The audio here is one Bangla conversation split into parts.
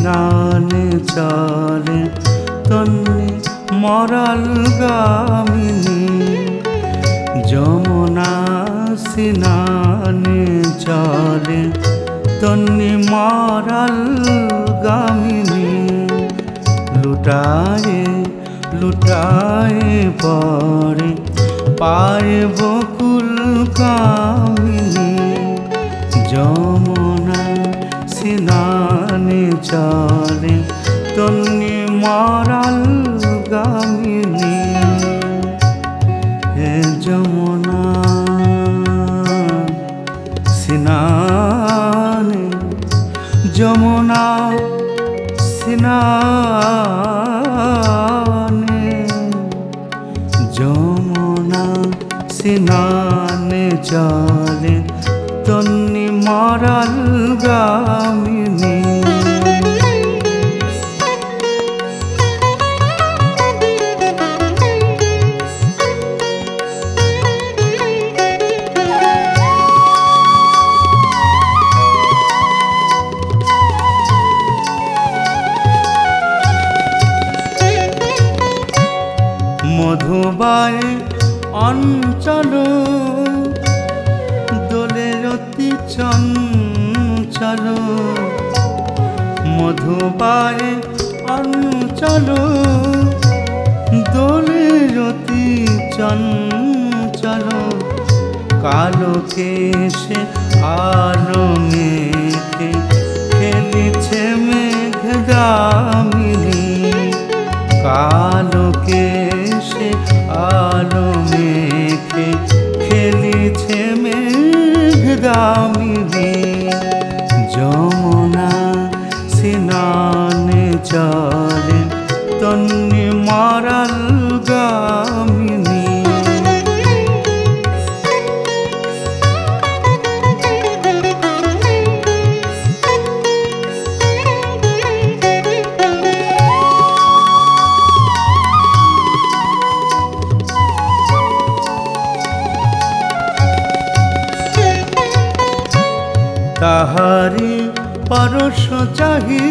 সিনানে চলে তন্নি মরাল গামিনী। যমুনা সিনানে চলে তন্নি মরাল গামিনী। লুটায়ে লুটায়ে পরে পায়ে বকুল কামিনী। গামিনী হে যমুনা সিনানে যমুনা সিনানে যমুনা সিনানে চলে তন্নি মারাল গামিনী মধুবায় অঞ্চল দোলে অতি চঞ্চল। মধুবায় অঞ্চল দোলে অতি চঞ্চল। কালো কেশে আলো কেশে আলো মেঘে খেলিছে মেঘ দামিনী যমুনা সিনান চলে তাহারি পরশ চাহি।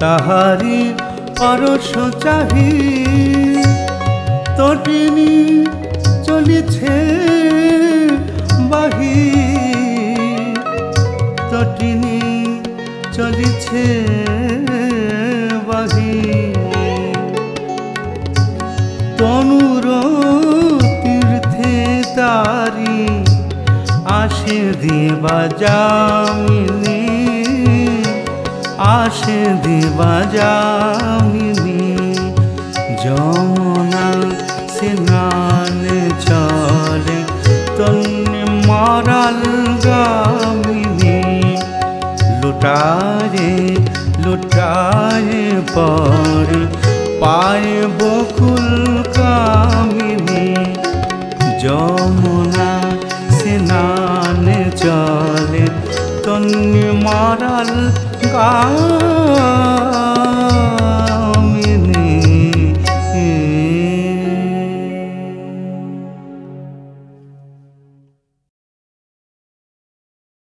তাহারি পরশ চাহি। তটিনী চলিছে। দেবা যামিনী, আসে দেবা যামিনী। যমুনা স্নান চলে, তন্নে মারাল গামিনী। লুটারে লুটারে পর পায়ে বকু รันกา